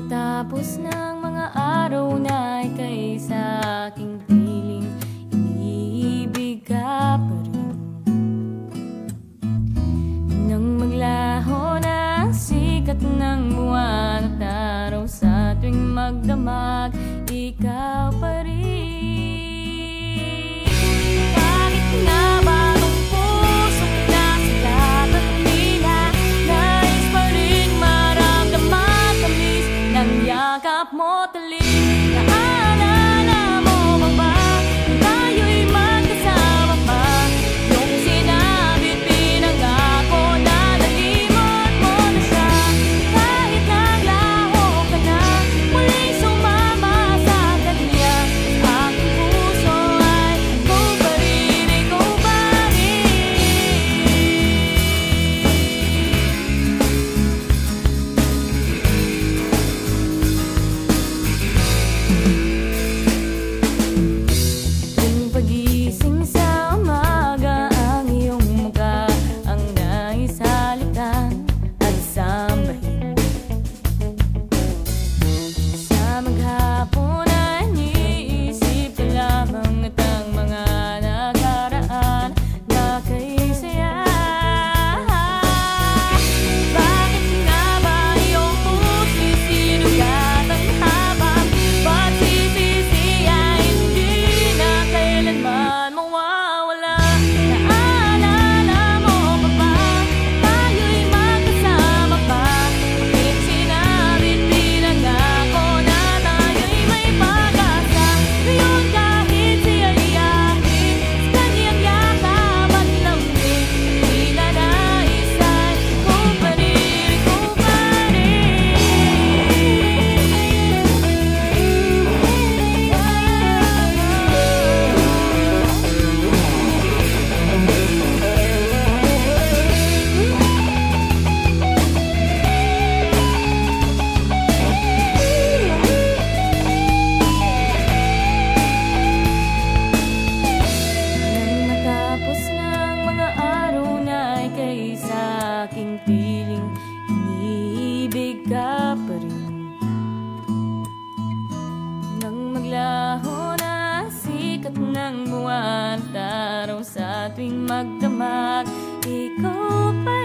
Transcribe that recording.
Matapos ng mga araw na ika'y sa aking tingin ប់មកទ ka pa rin Nang maglaho na sikat ng buwan Taraw sa tuwing magdamag Ikaw pa